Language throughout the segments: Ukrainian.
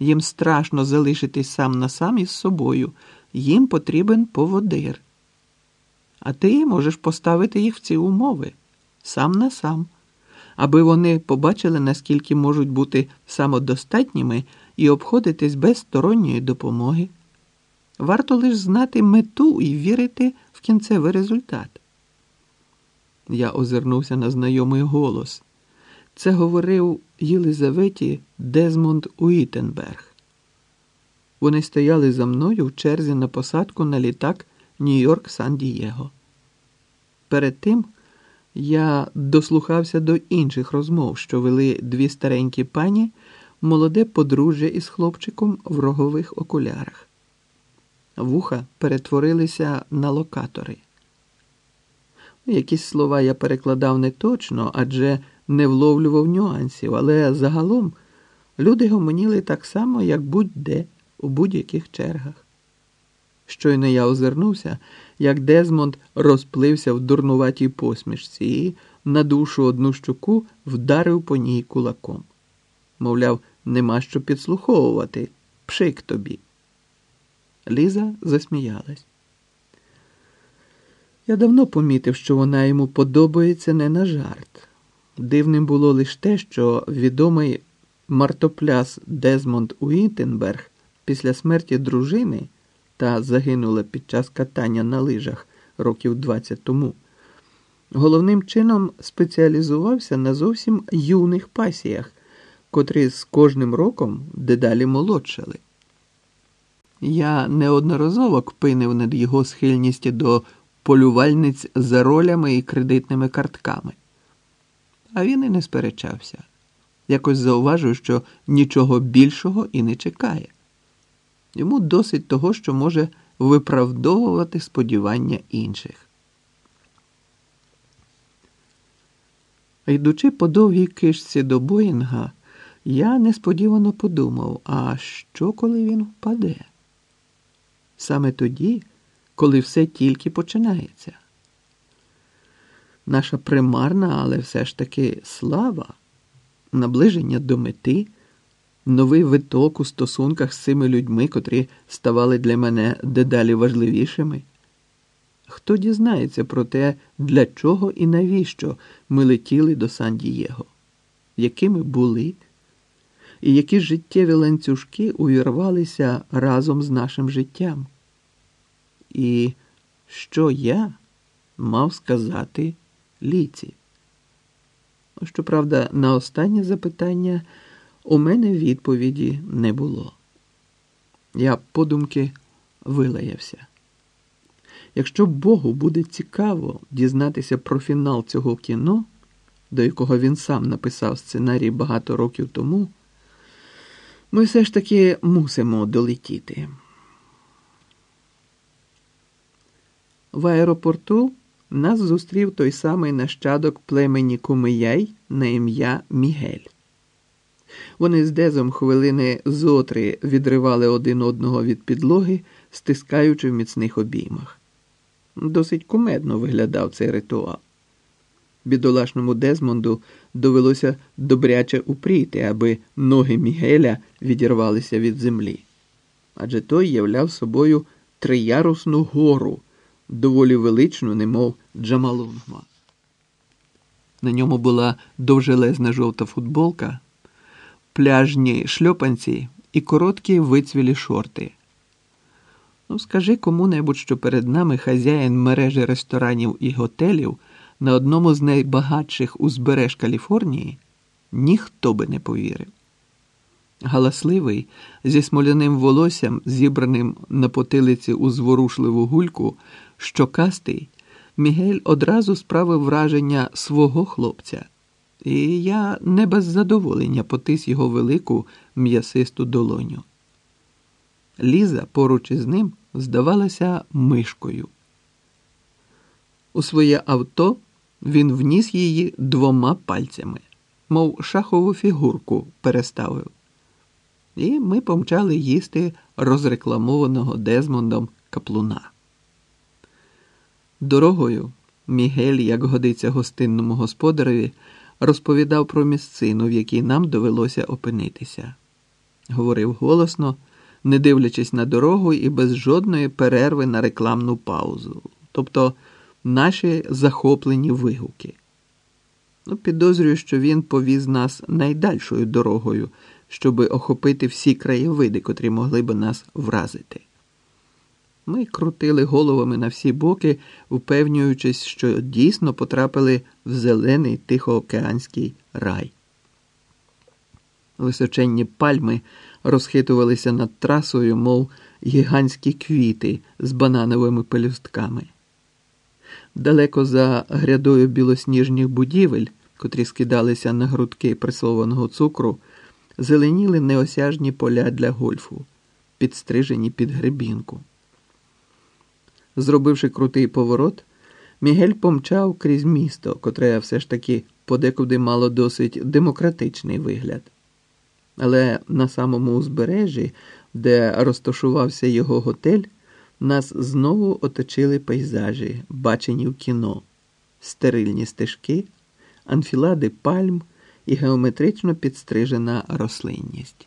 Їм страшно залишитись сам на сам із собою. Їм потрібен поводир. А ти можеш поставити їх в ці умови сам на сам, аби вони побачили, наскільки можуть бути самодостатніми і обходитись без сторонньої допомоги. Варто лише знати мету і вірити в кінцевий результат. Я озирнувся на знайомий голос. Це говорив Єлизаветі Дезмонд Уітенберг. Вони стояли за мною в черзі на посадку на літак Нью-Йорк Сан Дієго. Перед тим я дослухався до інших розмов, що вели дві старенькі пані, молоде подружжя із хлопчиком в рогових окулярах. Вуха перетворилися на локатори. Якісь слова я перекладав не точно, адже не вловлював нюансів, але загалом люди гомоніли так само, як будь-де у будь-яких чергах. Щойно я озирнувся, як Дезмонд розплився в дурнуватій посмішці і на душу одну щуку вдарив по ній кулаком. Мовляв, нема що підслуховувати. Пшик тобі. Ліза засміялась. Я давно помітив, що вона йому подобається не на жарт. Дивним було лише те, що відомий мартопляс Дезмонд Уітенберг після смерті дружини та загинула під час катання на лижах років 20 тому, головним чином спеціалізувався на зовсім юних пасіях, котрі з кожним роком дедалі молодшали. Я неодноразово кпинив над його схильністю до полювальниць за ролями і кредитними картками. А він і не сперечався. Якось зауважив, що нічого більшого і не чекає. Йому досить того, що може виправдовувати сподівання інших. Йдучи по довгій кишці до Боїнга, я несподівано подумав, а що, коли він впаде? Саме тоді, коли все тільки починається. Наша примарна, але все ж таки слава, наближення до мети новий виток у стосунках з цими людьми, котрі ставали для мене дедалі важливішими. Хто дізнається про те, для чого і навіщо ми летіли до Сан-Дієго, якими були, і які життєві ланцюжки увірвалися разом з нашим життям? І що я мав сказати ліці? Щоправда, на останнє запитання. У мене відповіді не було. Я подумки вилаявся. Якщо Богу буде цікаво дізнатися про фінал цього кіно, до якого він сам написав сценарій багато років тому, ми все ж таки мусимо долетіти. В аеропорту нас зустрів той самий нащадок племені Кумияй на ім'я Мігель. Вони з Дезом хвилини зотри відривали один одного від підлоги, стискаючи в міцних обіймах. Досить кумедно виглядав цей ритуал. Бідолашному Дезмонду довелося добряче упріти, аби ноги Мігеля відірвалися від землі. Адже той являв собою триярусну гору, доволі величну, немов Джамалунгма. На ньому була довжелезна жовта футболка пляжні шльопанці і короткі вицвілі шорти. Ну, скажи кому-небудь, що перед нами хазяїн мережі ресторанів і готелів на одному з найбагатших узбереж Каліфорнії, ніхто би не повірив. Галасливий, зі смоляним волоссям, зібраним на потилиці у зворушливу гульку, щокастий, Мігель одразу справив враження свого хлопця і я не без задоволення потис його велику м'ясисту долоню. Ліза поруч із ним здавалася мишкою. У своє авто він вніс її двома пальцями, мов шахову фігурку переставив. І ми помчали їсти розрекламованого Дезмондом каплуна. Дорогою Мігель, як годиться гостинному господареві, розповідав про місцину, в якій нам довелося опинитися. говорив голосно, не дивлячись на дорогу і без жодної перерви на рекламну паузу, тобто наші захоплені вигуки. Ну, Підозрюю, що він повіз нас найдальшою дорогою, щоби охопити всі краєвиди, котрі могли би нас вразити. Ми крутили головами на всі боки, впевнюючись, що дійсно потрапили в зелений тихоокеанський рай. Височенні пальми розхитувалися над трасою, мов гігантські квіти з банановими пелюстками. Далеко за грядою білосніжних будівель, котрі скидалися на грудки пресованого цукру, зеленіли неосяжні поля для гольфу, підстрижені під гребінку. Зробивши крутий поворот, Мігель помчав крізь місто, котре все ж таки подекуди мало досить демократичний вигляд. Але на самому узбережжі, де розташувався його готель, нас знову оточили пейзажі, бачені в кіно, стерильні стежки, анфілади пальм і геометрично підстрижена рослинність.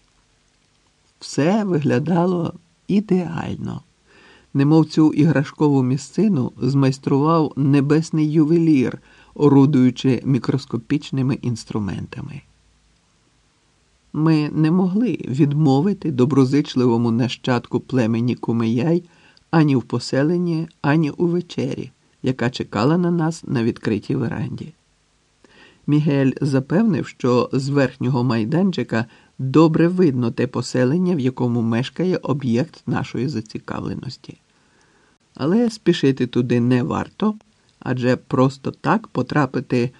Все виглядало ідеально, немов цю іграшкову місцину змайстрував небесний ювелір, орудуючи мікроскопічними інструментами. Ми не могли відмовити доброзичливому нащадку племені Кумияй ані в поселенні, ані у вечері, яка чекала на нас на відкритій веранді. Мігель запевнив, що з верхнього майданчика добре видно те поселення, в якому мешкає об'єкт нашої зацікавленості. Але спішити туди не варто, адже просто так потрапити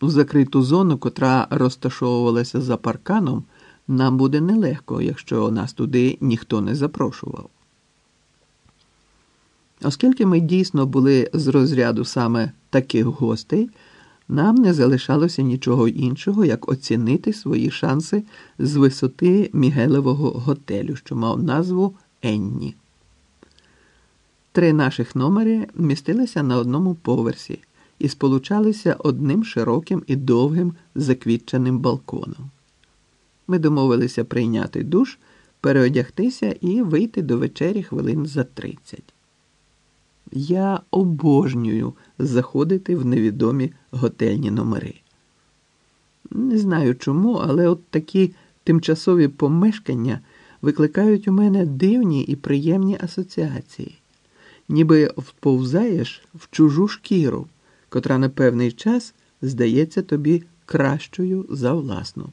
в закриту зону, котра розташовувалася за парканом, нам буде нелегко, якщо нас туди ніхто не запрошував. Оскільки ми дійсно були з розряду саме таких гостей, нам не залишалося нічого іншого, як оцінити свої шанси з висоти Мігелевого готелю, що мав назву Енні. Три наших номери містилися на одному поверсі і сполучалися одним широким і довгим заквітченим балконом. Ми домовилися прийняти душ, переодягтися і вийти до вечері хвилин за тридцять. Я обожнюю заходити в невідомі готельні номери. Не знаю чому, але от такі тимчасові помешкання викликають у мене дивні і приємні асоціації, ніби вповзаєш в чужу шкіру, котра на певний час здається тобі кращою за власну.